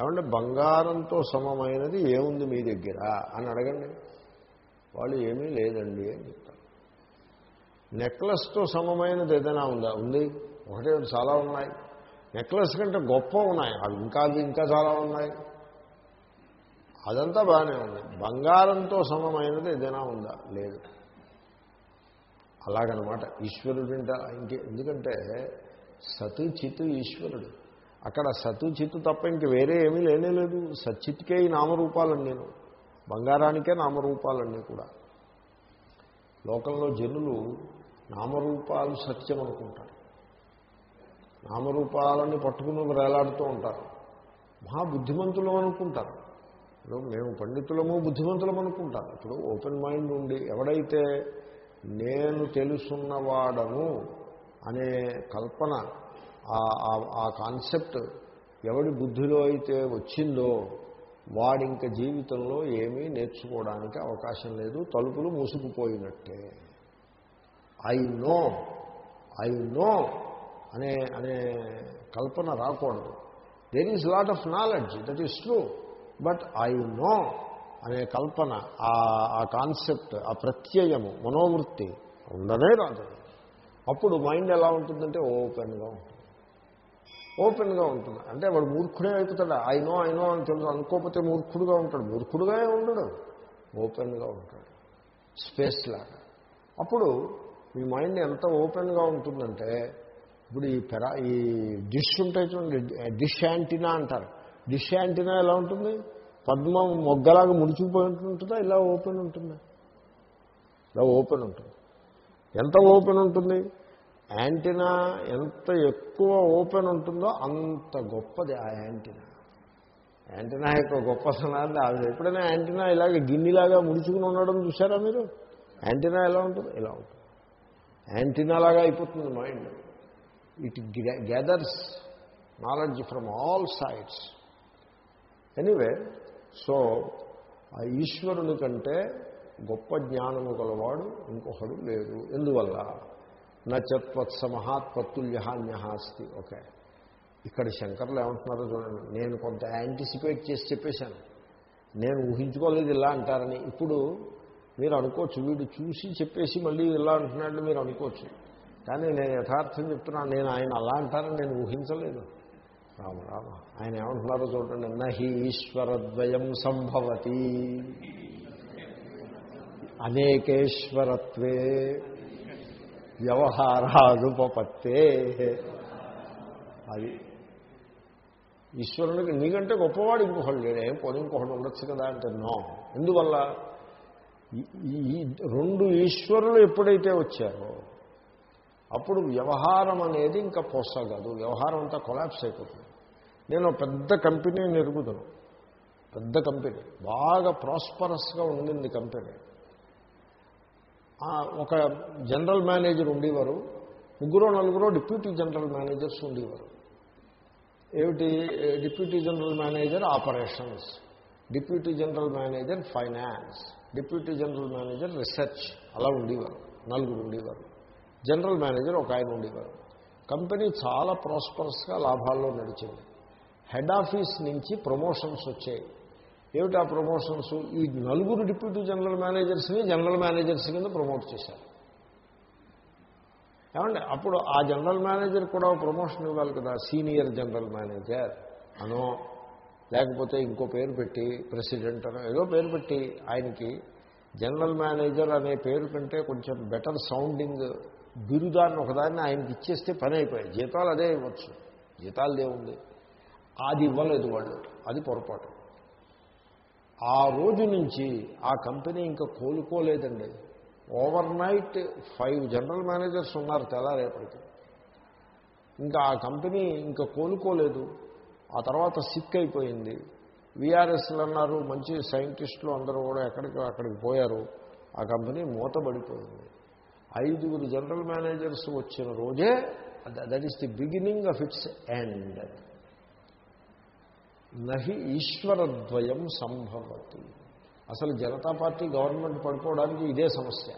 ఏమంటే బంగారంతో సమమైనది ఏముంది మీ దగ్గర? అని అడగండి. వాళ్ళు ఏమీ లేదండి అని చెప్తారు. నెక్లెస్తో సమమైనది ఏదైనా ఉందా? ఉంది. ఒకటే చాలా ఉన్నాయి. నెక్లెస్ కంటే గొప్ప ఉన్నాయి. అవి ఇంకా ఇంకా చాలా ఉన్నాయి. అదంతా బాగానే ఉంది. బంగారంతో సమమైనది ఏదైనా ఉందా? లేదు. అలాగనమాట. ఈశ్వరుడు అంటే ఇంకే ఎందుకంటే సతు చితు ఈశ్వరుడు. అక్కడ సతు చిత్తు తప్ప ఇంక వేరే ఏమీ లేనే లేదు. సచిత్కే ఈ నామరూపాలన్నీ. నేను బంగారానికే నామరూపాలన్నీ కూడా. లోకంలో జనులు నామరూపాలు సత్యం అనుకుంటారు. నామరూపాలని పట్టుకుని వేలాడుతూ ఉంటారు. మహాబుద్ధిమంతులు అనుకుంటారు. ఇప్పుడు మేము పండితులము బుద్ధిమంతులం అనుకుంటారు. ఇప్పుడు ఓపెన్ మైండ్ ఉండి ఎవడైతే నేను తెలుసున్నవాడను అనే కల్పన ఆ కాన్సెప్ట్ ఎవడి బుద్ధిలో అయితే వచ్చిందో వాడింక జీవితంలో ఏమీ నేర్చుకోవడానికి అవకాశం లేదు. తలుపులు మూసుకుపోయినట్టే. ఐ నో ఐ నో అనే అనే కల్పన రాకూడదు. There is lot of knowledge that is true but I know అనే కల్పన ఆ కాన్సెప్ట్ ఆ ప్రత్యయము మనోవృత్తి ఉండనే రాదు. అప్పుడు మైండ్ ఎలా ఉంటుందంటే ఓపెన్గా ఉంటుంది. ఓపెన్గా ఉంటుంది. అంటే వాడు మూర్ఖుడే అయిపోతాడు? అయినో అయినో అని తెలుసు. అనుకోకపోతే మూర్ఖుడుగా ఉంటాడు. మూర్ఖుడుగా ఉండడు? ఓపెన్గా ఉంటాడు. స్పేస్ లాగా. అప్పుడు మీ మైండ్ ఎంత ఓపెన్గా ఉంటుందంటే ఇప్పుడు ఈ పెరా ఈ డిష్ ఉంటాయి చూడండి డిష్ యాంటీనా అంటారు. డిష్ యాంటీనా ఎలా ఉంటుంది? పద్మం మొగ్గలాగా ముడిచిపోయి ఉంటుందా? ఇలా ఓపెన్ ఉంటుంది. ఇలా ఓపెన్ ఉంటుంది. ఎంత ఓపెన్ ఉంటుంది? యాంటీనా ఎంత ఎక్కువ ఓపెన్ ఉంటుందో అంత గొప్పది ఆ యాంటీనా. యాంటీనా యొక్క గొప్పతనాన్ని అది ఎప్పుడైనా యాంటీనా ఇలాగ గిన్నెలాగా ముడుచుకుని ఉండడం చూసారా మీరు? యాంటీనా ఎలా ఉంటుంది? ఇలా ఉంటుంది. యాంటీనా లాగా అయిపోతుంది mind it gathers knowledge from all sides. Anyway so ఆ ఈశ్వరుని కంటే గొప్ప జ్ఞానము గలవాడు ఇంకొకడు లేడు ఎందువల్ల? నచత్వత్స మహాత్పత్తుల్యహాన్యహాస్తి ఓకే. ఇక్కడ శంకర్లు ఏమంటున్నారో చూడండి. నేను కొంత యాంటిసిపేట్ చేసి చెప్పేశాను. నేను ఊహించుకోలేదు ఇలా అంటారని. ఇప్పుడు మీరు అనుకోవచ్చు వీడు చూసి చెప్పేసి మళ్ళీ ఇలా అంటున్నాడు మీరు అనుకోవచ్చు. కానీ నేను యథార్థం చెప్తున్నా నేను ఆయన అలా అంటారని నేను ఊహించలేదు. రామ రామ. ఆయన ఏమంటున్నారో చూడండి. నహి ఈశ్వరద్వయం సంభవతి. అనేకేశ్వరత్వే వ్యవహారానుపపత్తే అది ఈశ్వరునికి నీకంటే గొప్పవాడు ఇంకొకడు లేడే. ఏం పోనీ ఇంకొకడు ఉండొచ్చు కదా అంటే నో. ఎందువల్ల? ఈ రెండు ఈశ్వరులు ఎప్పుడైతే వచ్చారో అప్పుడు వ్యవహారం అనేది ఇంకా పోసగదు వ్యవహారం అంతా కొలాప్స్ అయిపోతుంది. నేను పెద్ద కంపెనీ నిరుగుదను. పెద్ద కంపెనీ. బాగా ప్రాస్పరస్గా ఉండింది కంపెనీ. ఒక జనరల్ మేనేజర్ ఉండేవారు. ముగ్గురు నలుగురు డిప్యూటీ జనరల్ మేనేజర్స్ ఉండేవారు. ఏమిటి? Deputy general manager operations. Deputy general manager finance. Deputy general manager research. అలా ఉండేవారు. నలుగురు ఉండేవారు. జనరల్ మేనేజర్ ఒక ఆయన ఉండేవారు. కంపెనీ చాలా ప్రాస్పరస్గా లాభాల్లో నడిచింది. హెడ్ ఆఫీస్ నుంచి ప్రమోషన్స్ వచ్చాయి. ఏమిటి ఆ ప్రమోషన్స్ ఈ నలుగురు డిప్యూటీ జనరల్ మేనేజర్స్ని జనరల్ మేనేజర్స్ కింద ప్రమోట్ చేశారు. ఏమండి అప్పుడు ఆ జనరల్ మేనేజర్ కూడా ప్రమోషన్ ఇవ్వాలి కదా సీనియర్ జనరల్ మేనేజర్. అనో లేకపోతే ఇంకో పేరు పెట్టి ప్రెసిడెంట్ అనో ఏదో పేరు పెట్టి ఆయనకి జనరల్ మేనేజర్ అనే పేరు కంటే కొంచెం బెటర్ సౌండింగ్ బిరుదాన్ని ఒకదాన్ని ఆయనకి ఇచ్చేస్తే పని అయిపోయాయి. జీతాలు అదే ఇవ్వచ్చు. జీతాలు దేవుంది. అది ఇవ్వలేదు వాళ్ళు. అది పొరపాటు. ఆ రోజు నుంచి ఆ కంపెనీ ఇంకా కోలుకోలేదండి. Over night five general managers ఉన్నారు తెల్లారేపటికి. ఇంకా ఆ కంపెనీ ఇంకా కోలుకోలేదు. ఆ తర్వాత సిక్ అయిపోయింది. విఆర్ఎస్లు అన్నారు మంచి సైంటిస్టులు అందరూ కూడా ఎక్కడికి అక్కడికి పోయారు. ఆ కంపెనీ మూతబడిపోయింది. ఐదుగురు జనరల్ మేనేజర్స్ వచ్చిన రోజే that is the beginning of its end నహి ఈశ్వరద్వయం సంభవతి. అసలు జనతా పార్టీ గవర్నమెంట్ పడుకోవడానికి ఇదే సమస్య.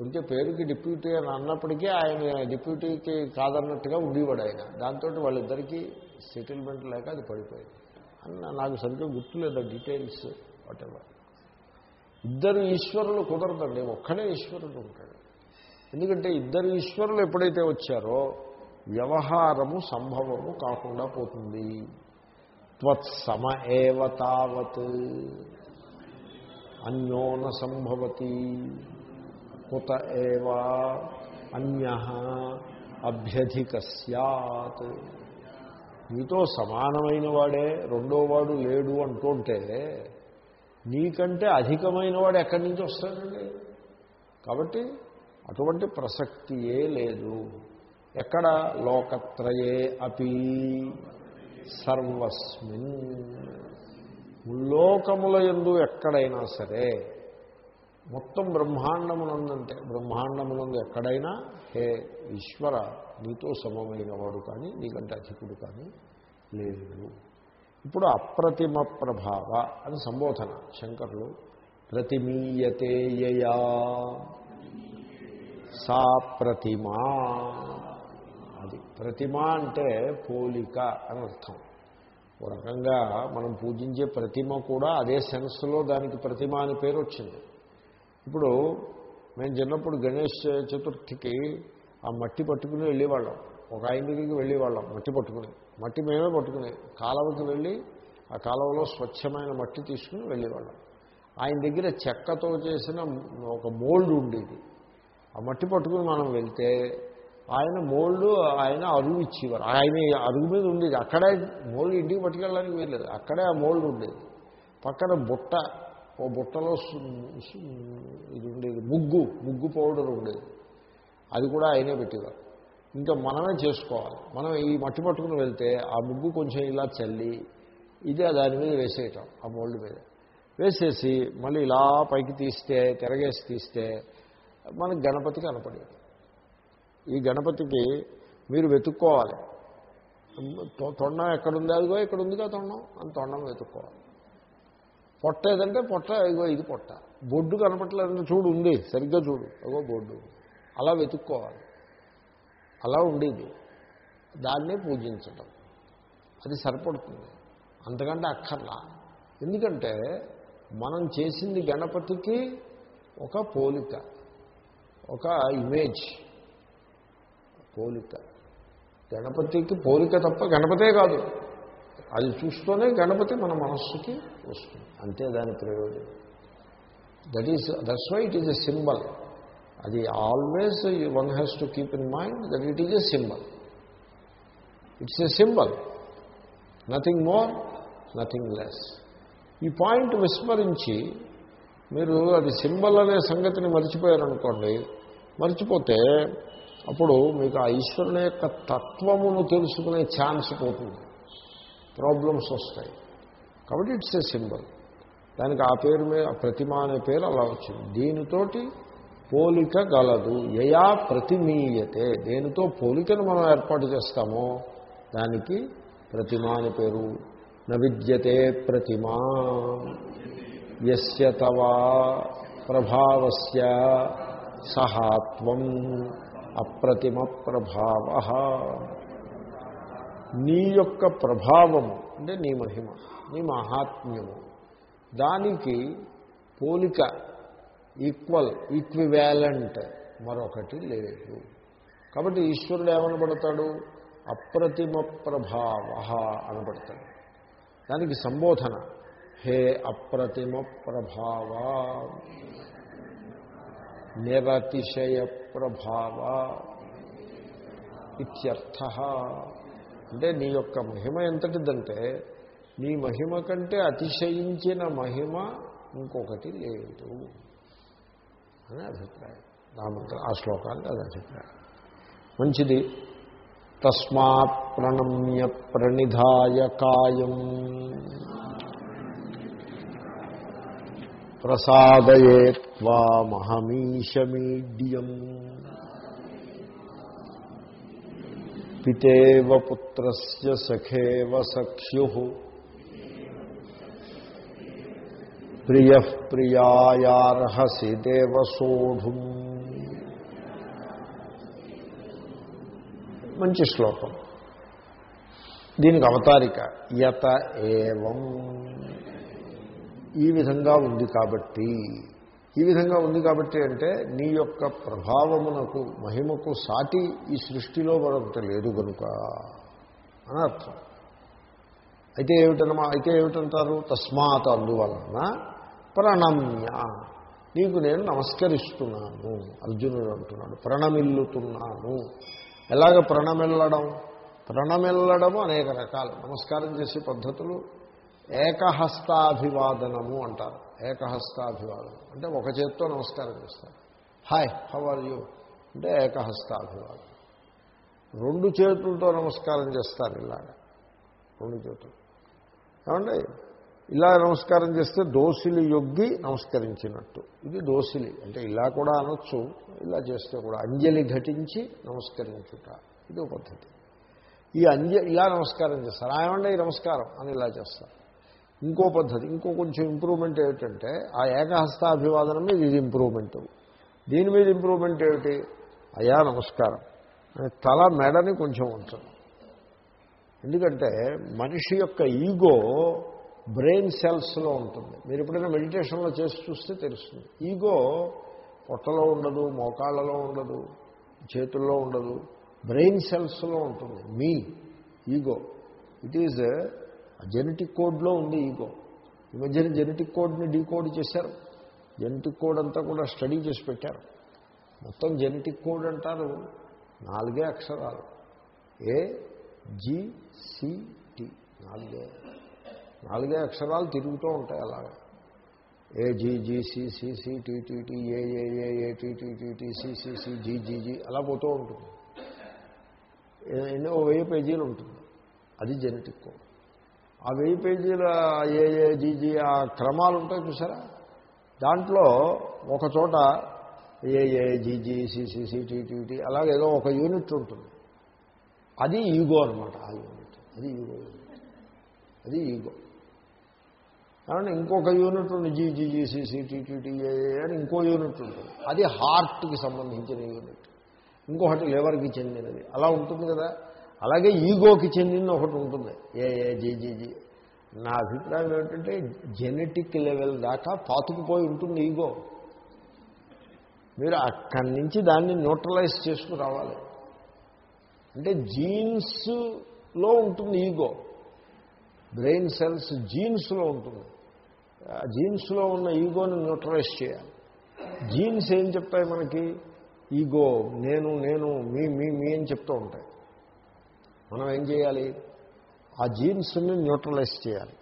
ఉంటే పేరుకి డిప్యూటీ అని అన్నప్పటికీ ఆయన డిప్యూటీకి కాదన్నట్టుగా ఉండేవాడు ఆయన. దాంతో వాళ్ళిద్దరికీ సెటిల్మెంట్ లేక అది పడిపోయింది. అన్న నాకు సరిగ్గా గుర్తులేదు డీటెయిల్స్ వాటెవర్ ఇద్దరు ఈశ్వరులు కుదరదండి ఒక్కడే ఈశ్వరుడు ఉంటాడు. ఎందుకంటే ఇద్దరు ఈశ్వరులు ఎప్పుడైతే వచ్చారో వ్యవహారము సంభవము కాకుండా పోతుంది. త్వత్సమ ఏవ తావత్ అన్యోన సంభవతి కుత ఏవా అన్య అభ్యధిక సత్ మీతో సమానమైన వాడే రెండోవాడు లేడు అంటుంటే నీకంటే అధికమైన వాడు ఎక్కడి నుంచి వస్తాడండి? కాబట్టి అటువంటి ప్రసక్తియే లేదు. ఎక్కడ? లోకత్రయే అపి సర్వస్మిన్. ముల్లోకముల ఎందు ఎక్కడైనా సరే మొత్తం బ్రహ్మాండమునందంటే బ్రహ్మాండమునందు ఎక్కడైనా హే ఈశ్వర నీతో సమమైన వాడు కానీ నీకంటే అధికుడు కానీ లేదు. ఇప్పుడు అప్రతిమ ప్రభావ అని సంబోధన. శంకరులు ప్రతిమీయతేయయా సా ప్రతిమా. అది ప్రతిమ అంటే పోలిక అని అర్థం. ఒక రకంగా మనం పూజించే ప్రతిమ కూడా అదే సెన్స్లో దానికి ప్రతిమ అని పేరు వచ్చింది. ఇప్పుడు మేము చిన్నప్పుడు గణేష్ చతుర్థికి ఆ మట్టి పట్టుకుని వెళ్ళేవాళ్ళం. ఒక ఆయన దగ్గరికి వెళ్ళేవాళ్ళం మట్టి పట్టుకుని మట్టి మేమే పట్టుకుని కాలువకి వెళ్ళి ఆ కాలువలో స్వచ్ఛమైన మట్టి తీసుకుని వెళ్ళేవాళ్ళం. ఆయన దగ్గర చెక్కతో చేసిన ఒక మోల్డ్ ఉండేది. ఆ మట్టి పట్టుకుని మనం వెళ్తే ఆయన మోల్డ్ ఆయన అరుగు ఇచ్చేవారు. ఆయన అరుగు మీద ఉండేది. అక్కడే మోల్డ్ ఇంటికి పట్టుకెళ్ళడానికి వీల్లేదు అక్కడే ఆ మోల్డ్ ఉండేది. పక్కన బుట్ట ఓ బుట్టలో ఇది ఉండేది. ముగ్గు ముగ్గు పౌడర్ ఉండేది. అది కూడా ఆయనే పెట్టేవారు. ఇంకా మనమే చేసుకోవాలి. మనం ఈ మట్టి పట్టుకుని వెళ్తే ఆ ముగ్గు కొంచెం ఇలా చల్లి ఇదే దాని మీద వేసేయటం ఆ మోల్డ్ మీద. వేసేసి మళ్ళీ ఇలా పైకి తీస్తే తిరగేసి తీస్తే మనకి గణపతి కనపడేది. ఈ గణపతికి మీరు వెతుక్కోవాలి. తొ- తొండం ఎక్కడుంది? అదిగో ఇక్కడ ఉందిగా తొండం. అని తొండం వెతుక్కోవాలి. పొట్ట ఏదంటే పొట్ట ఇదిగో ఇది పొట్ట. బొడ్డు కనపట్లేదంటే చూడు ఉంది సరిగ్గా చూడు. అగో బొడ్డు. అలా వెతుక్కోవాలి. అలా ఉండేది. దాన్నే పూజించటం. అది సరిపడుతుంది. అంతకంటే అక్కర్లా. ఎందుకంటే మనం చేసింది గణపతికి ఒక పోలిక ఒక ఇమేజ్ పోలిక. గణపతికి పోలిక తప్ప గణపతే కాదు. అది చూస్తూనే గణపతి మన మనస్సుకి వస్తుంది. అంతే దాని ప్రయోజనం. That is that's why it is a symbol అది always one has to keep in mind that it is a symbol it's a symbol nothing more nothing less ఈ పాయింట్ విస్మరించి మీరు అది సింబల్ అనే సంగతిని మర్చిపోయారనుకోండి మర్చిపోతే అప్పుడు మీకు ఆ ఈశ్వరుని యొక్క తత్వమును తెలుసుకునే ఛాన్స్ పోతుంది. ప్రాబ్లమ్స్ వస్తాయి. కాబట్టి ఇట్స్ ఏ సింబల్ దానికి ఆ పేరు మీద ప్రతిమ అనే పేరు అలా వచ్చింది. దీనితోటి పోలిక గలదు. యయా ప్రతిమీయతే. దేనితో పోలికను మనం ఏర్పాటు చేస్తామో దానికి ప్రతిమ అని పేరు. నవిద్యతే ప్రతిమా. ఎస్య తవా ప్రభావస్య సహాత్వం అప్రతిమ ప్రభావ. నీ యొక్క ప్రభావము అంటే నీ మహిమ నీ మహాత్మ్యము దానికి పోలిక ఈక్వల్ ఈక్వివాలెంట్ మరొకటి లేదు. కాబట్టి ఈశ్వరుడు ఏమనబడతాడు అప్రతిమ ప్రభావ అనబడతాడు దానికి సంబోధన హే అప్రతిమ ప్రభావ నిరతిశయ ప్రభావ ఇత్యర్థ. అంటే నీ యొక్క మహిమ ఎంతటిదంటే నీ మహిమ కంటే అతిశయించిన మహిమ ఇంకొకటి లేదు. అనే అభిప్రాయం. రామంత్ర ఆ శ్లోకానికి అది అభిప్రాయం. మంచిది. తస్మాత్ ప్రణమ్య ప్రణిధాయ కాయం. ప్రసాదయే త్వామహమీశమీడ్యం పితేవ పుత్రస్య సఖేవ సఖ్యు. ప్రియ ప్రియాయార్హసి దేవసోఢుం మంచి శ్లోకం. దీనికి అవతారిక యత ఏవం. ఈ విధంగా ఉంది కాబట్టి ఈ విధంగా ఉంది కాబట్టి అంటే నీ యొక్క ప్రభావమునకు మహిమకు సాటి ఈ సృష్టిలో మరొకటి లేదు కనుక అని అర్థం. అయితే ఏమిటనమా? అయితే ఏమిటంటారు? తస్మాత్ అందువలన ప్రణమ్య. నీకు నేను నమస్కరిస్తున్నాను. అర్జునుడు అంటున్నాడు ప్రణమిల్లుతున్నాను. ఎలాగ ప్రణమిల్లడం? ప్రణమిల్లడము అనేక రకాలు. నమస్కారం చేసే పద్ధతులు ఏకహస్తాభివాదనము అంటారు. ఏకహస్తాభివాదనం అంటే ఒక చేత్తో నమస్కారం చేస్తారు. Hi how are you? అంటే ఏకహస్తాభివాదం. రెండు చేతులతో నమస్కారం చేస్తారు ఇలాగ. రెండు చేతులు. ఏమండి? ఇలా నమస్కారం చేస్తే దోసిలి యొగ్గి నమస్కరించినట్టు. ఇది దోసిలి అంటే ఇలా కూడా అనొచ్చు ఇలా చేస్తే కూడా. అంజలి ఘటించి నమస్కరించుట. ఇది ఒక పద్ధతి. ఈ అంజ ఇలా నమస్కారం చేస్తారు. ఏమంటే ఈ నమస్కారం అని ఇలా చేస్తారు. ఇంకో పద్ధతి ఇంకో కొంచెం ఇంప్రూవ్మెంట్ ఏమిటంటే ఆ ఏకహస్తాభివాదనం మీద ఇది ఇంప్రూవ్మెంట్. దీని మీద ఇంప్రూవ్మెంట్ ఏమిటి? అయా నమస్కారం. తల మెడని కొంచెం ఉంటుంది ఎందుకంటే మనిషి యొక్క ఈగో బ్రెయిన్ సెల్స్లో ఉంటుంది. మీరు ఎప్పుడైనా మెడిటేషన్లో చేసి చూస్తే తెలుస్తుంది. ఈగో పొట్టలో ఉండదు మోకాళ్ళలో ఉండదు చేతుల్లో ఉండదు బ్రెయిన్ సెల్స్లో ఉంటుంది. మీ ఈగో. ఇట్ ఈజ్ జెనెటిక్ కోడ్లో ఉంది ఈగో. ఈ మధ్యన జెనెటిక్ కోడ్ని డీకోడ్ చేశారు. జెనెటిక్ కోడ్ అంతా కూడా స్టడీ చేసి పెట్టారు. మొత్తం జెనెటిక్ కోడ్ అంటారు. నాలుగే అక్షరాలు. ఏ జిసిటి నాలుగే. నాలుగే అక్షరాలు తిరుగుతూ ఉంటాయి అలాగా. A G G C C C T T T A A A A T T T T C C C G G G అలా పోతూ ఉంటుంది. ఎన్నో వెయ్యి పేజీలు ఉంటుంది. అది జెనెటిక్ కోడ్. ఆ వెయ్యి పేజీల ఏ ఏ జీ జీ ఆ క్రమాలు ఉంటాయి చూసారా? దాంట్లో ఒక చోట A A G G C C C T T T అలాగే ఏదో ఒక యూనిట్ ఉంటుంది. అది ఈగో అనమాట ఆ యూనిట్. అది ఈగో అది ఈగో. కాబట్టి ఇంకొక యూనిట్ ఉంది జీ జీ టీ అని ఇంకో యూనిట్ ఉంటుంది. అది హార్ట్కి సంబంధించిన యూనిట్. ఇంకొకటి లివర్కి చెందినది. అలా ఉంటుంది కదా? అలాగే ఈగోకి చెందిన ఒకటి ఉంటుంది. ఏ ఏ జీ నా అభిప్రాయం ఏమిటంటే జెనెటిక్ లెవెల్ దాకా పాతుకుపోయి ఉంటుంది ఈగో. మీరు అక్కడి నుంచి దాన్ని న్యూట్రలైజ్ చేసుకు రావాలి. అంటే జీన్స్లో ఉంటుంది ఈగో. బ్రెయిన్ సెల్స్ జీన్స్లో ఉంటుంది. జీన్స్లో ఉన్న ఈగోని న్యూట్రలైజ్ చేయాలి. జీన్స్ ఏం చెప్తాయి మనకి? ఈగో నేను నేను మీ మీ మీ అని చెప్తూ ఉంటాయి. మనం ఏం చేయాలి? ఆ జీన్స్ని న్యూట్రలైజ్ చేయాలి.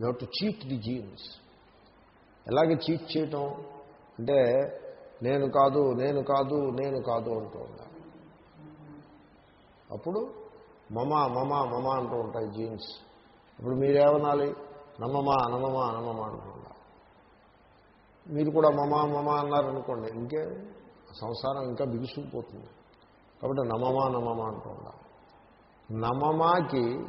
You to cheat the genes. ఎలాగే చీట్ చేయటం? అంటే నేను కాదు నేను కాదు నేను కాదు అంటూ ఉండాలి. అప్పుడు మమ మమ మమ అంటూ ఉంటాయి జీన్స్. ఇప్పుడు మీరేమనాలి? నమ్మమా అనమమా అనమమా అనుకుంటా. మీరు కూడా మమ మమా అన్నారనుకోండి ఇంకే సంసారం ఇంకా బిగుసుకుపోతుంది. కాబట్టి నమమా నమమా అంటూ నమమాకి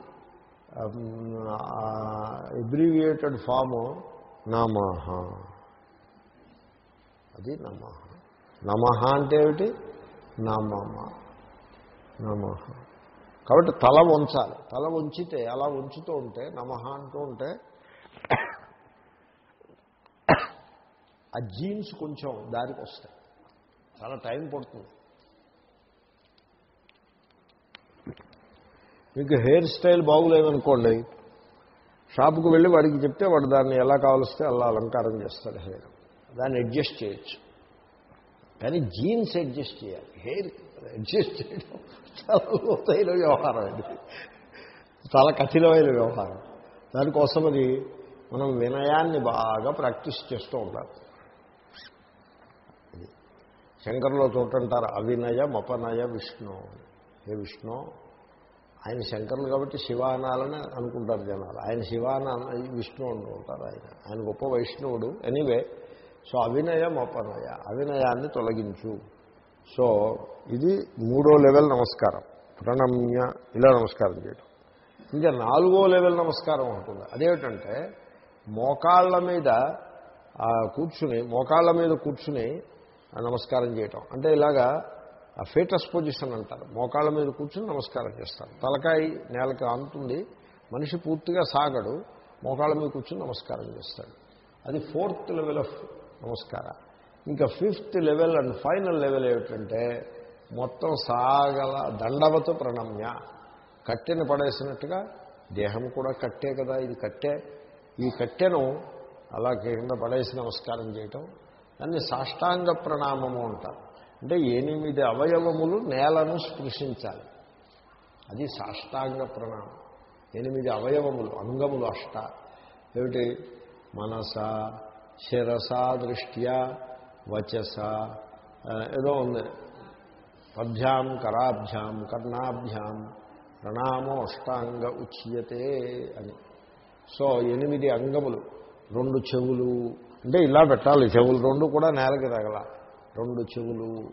ఎబ్రివియేటెడ్ ఫాము నమః. అది నమ. నమ అంటే ఏమిటి? నమమ. నమ. కాబట్టి తల వంచాలి. తల వంచితే అలా ఉంచుతూ ఉంటే నమ అంటూ ఉంటే ఆ జీన్స్ కొంచెం దారికి వస్తాయి చాలా టైం పడుతుంది. మీకు హెయిర్ స్టైల్ బాగులేదనుకోండి షాపుకు వెళ్ళి వాడికి చెప్తే వాడు దాన్ని ఎలా కావలిస్తే అలా అలంకారం చేస్తాడు హెయిర్. దాన్ని అడ్జస్ట్ చేయొచ్చు. కానీ జీన్స్ అడ్జస్ట్ చేయాలి. హెయిర్ అడ్జస్ట్ చేయడం చాలా లోతైన వ్యవహారం అండి చాలా కఠినమైన వ్యవహారం. దానికోసం అది మనం వినయాన్ని బాగా ప్రాక్టీస్ చేస్తూ ఉండాలి. శంకర్లో చూడంటారు అవినయ మపనయ విష్ణు. ఏ విష్ణు? ఆయన శంకరులు కాబట్టి శివ అనాలని అనుకుంటారు జనాలు. ఆయన శివ అని విష్ణు అంటూ ఉంటారు ఆయన. ఆయన గొప్ప వైష్ణవుడు. ఎనీవే సో అవినయం అపనయ అవినయాన్ని తొలగించు. సో ఇది మూడో లెవెల్ నమస్కారం. ప్రణమ్య ఇలా నమస్కారం చేయడం ఇంకా నాలుగో లెవెల్ నమస్కారం ఉంటుంది. అదేమిటంటే మోకాళ్ళ మీద కూర్చుని మోకాళ్ళ మీద కూర్చుని నమస్కారం చేయటం. అంటే ఇలాగా ఫేటస్ పొజిషన్ అంటారు. మోకాళ్ళ మీద కూర్చుని నమస్కారం చేస్తారు. తలకాయ నేలకి అంతుంది. మనిషి పూర్తిగా సాగడు. మోకాళ్ళ మీద కూర్చుని నమస్కారం చేస్తాడు. అది ఫోర్త్ లెవెల్ ఆఫ్ నమస్కార. ఇంకా fifth level and final level ఏమిటంటే మొత్తం సాగల దండవత ప్రణమ్య. కట్టెను పడేసినట్టుగా దేహం కూడా కట్టే కదా ఇది కట్టే. ఈ కట్టెను అలా కింద పడేసి నమస్కారం చేయటం దాన్ని సాష్టాంగ ప్రణామము అంటారు. అంటే ఎనిమిది అవయవములు నేలను స్పృశించాలి. అది సాష్టాంగ ప్రణామం. ఎనిమిది అవయవములు అంగములు అష్ట. ఏమిటి? మనస శిరస దృష్ట్యా వచస ఏదో ఉంది. పద్భ్యాం కరాభ్యాం కర్ణాభ్యాం ప్రణామో అష్టాంగ ఉచ్యతే అని. సో ఎనిమిది అంగములు రెండు చెవులు. అంటే ఇలా పెట్టాలి. చెవులు రెండు కూడా నేలకి తగల. రెండు చెవులు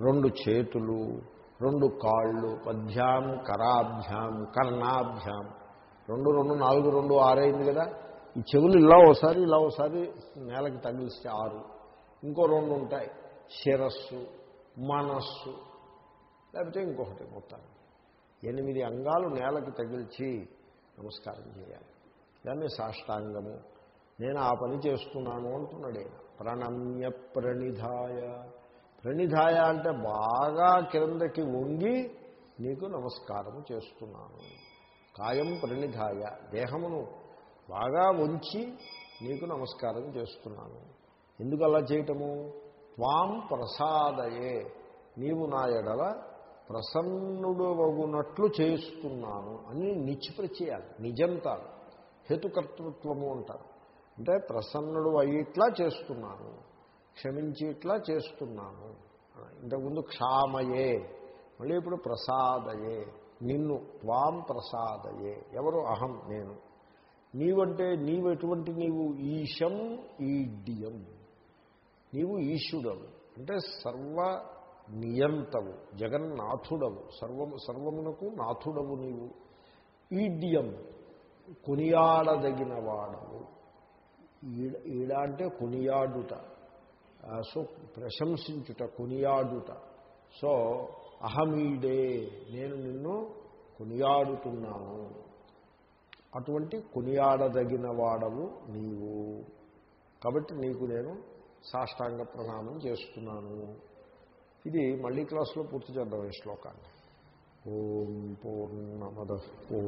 రెండు చేతులు రెండు కాళ్ళు పద్యాం కరాభ్యాం కర్ణాభ్యాం. రెండు రెండు నాలుగు రెండు ఆరైంది కదా. ఈ చెవులు ఇలా ఒకసారి ఇలా ఒకసారి నేలకి తగిలిస్తే ఆరు. ఇంకో రెండు ఉంటాయి. శిరస్సు మనస్సు లేకపోతే ఇంకొకటి మొత్తాన్ని ఎనిమిది అంగాలు నేలకి తగిల్చి నమస్కారం చేయాలి. దాన్ని సాష్టాంగము. నేను ఆ పని చేస్తున్నాను అంటున్నాడు ప్రణమ్య ప్రణిధాయ. ప్రణిధాయ అంటే బాగా క్రిందకి వంగి నీకు నమస్కారము చేస్తున్నాను. కాయం ప్రణిధాయ. దేహమును బాగా వంచి నీకు నమస్కారం చేస్తున్నాను. ఎందుకు అలా చేయటము? త్వాం ప్రసాదయే. నీవు నా ఎడల ప్రసన్నుడవగునట్లు చేస్తున్నాను. అని నిచ్చిప్రచేయాలి నిజంతాలు హేతుకర్తృత్వము అంటారు. అంటే ప్రసన్నుడు అయ్యిట్లా చేస్తున్నాను క్షమించి ఇట్లా చేస్తున్నాను. ఇంతకుముందు క్షామయే మళ్ళీ ఇప్పుడు ప్రసాదయే నిన్ను త్వాం ప్రసాదయే ఎవరు అహం నేను. నీవంటే నీవు ఎటువంటి నీవు ఈశం ఈడ్యం నీవు ఈశుడవు అంటే సర్వ నియంతవు జగన్నాథుడవు సర్వము సర్వమునకు నాథుడవు నీవు. ఈడ్యం కొనియాడదగిన వాడవు ఈడ ఈడ అంటే కొనియాడుట. సో ప్రశంసించుట కొనియాడుట. సో అహమీడే నేను నిన్ను కొనియాడుతున్నాను. అటువంటి కొనియాడదగిన వాడవు నీవు. కాబట్టి నీకు నేను సాష్టాంగ ప్రణామం చేస్తున్నాను. ఇది మళ్ళీ క్లాసులో పూర్తి చేద్దాం ఈ శ్లోకాన్ని. ఓం పూర్ణమద